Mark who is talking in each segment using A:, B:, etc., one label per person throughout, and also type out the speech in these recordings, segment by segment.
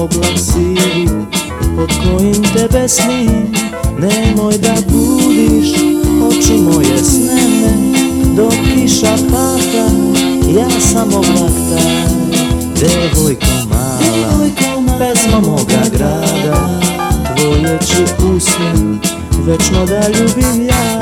A: oblak sivi pod kojim tebe snim. Nemoj da budiš oči moje sneme Dok kiša pada, ja sam oblak taj. Devojko mala, pesma moga grada Tvoje ću usne, večno da ljubim ja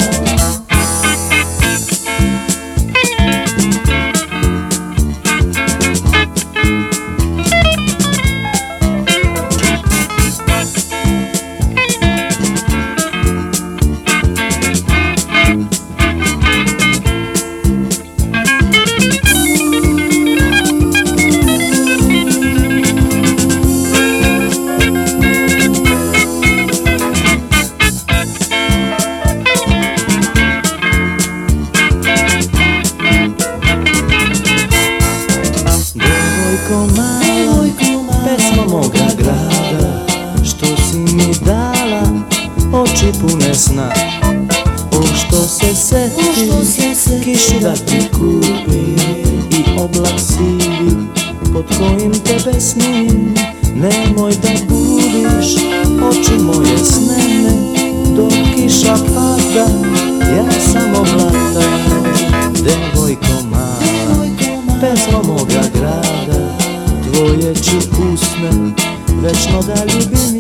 A: Devojko mala, pesma moga grada Što si mi dala, oči pune sna. Pošto se seti, kišu da ti kupim I oblak sivi, pod kojim tebe snim. Nemoj da budiš oči moje snene moga grada Tvoje ću usne, večno da ljubim